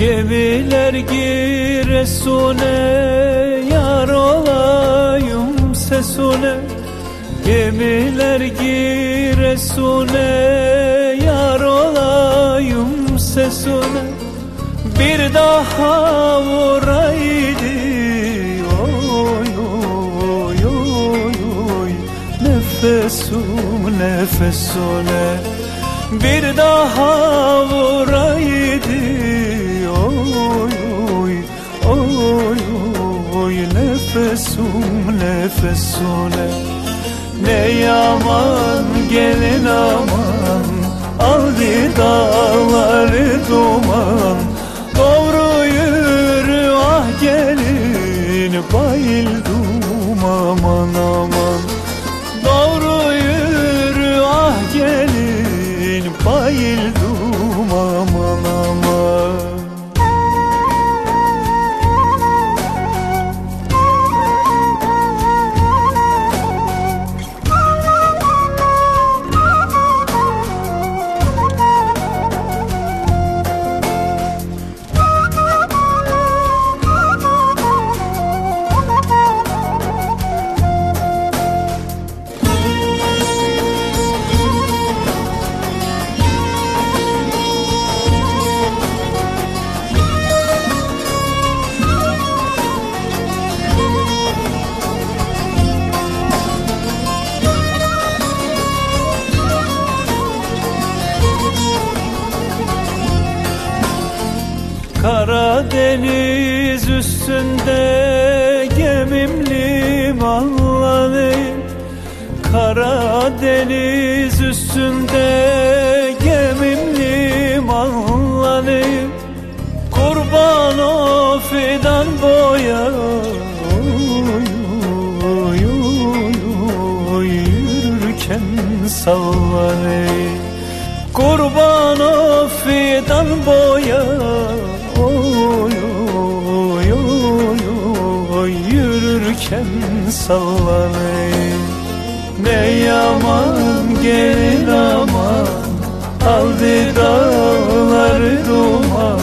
Gemiler giresune yar olayım sesune. Gemiler giresune yar olayım sesune. Bir daha vuraydı oy oy oy oy. Nefesum nefesune. Bir daha vuraydı nefesune ne yaman gelin aman Aldı dağları duman. Doğru yürü ah gelin Bayıldım Karadeniz üstünde gemim limanları Karadeniz üstünde gemim limanları Kurban o fidan boya. Oy, oy, oy, oy, Yürürken sallanır Kurban o fidan boya Yürürken sallanır Ne yaman gelin aman Aldı dağları duman.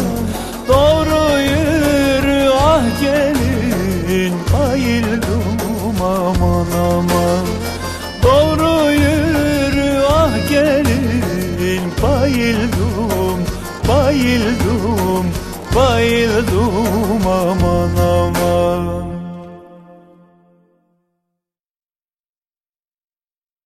Doğru yürü ah gelin Bayıldım aman aman. Doğru yürü ah gelin Bayıldım bayıldım bayıldım aman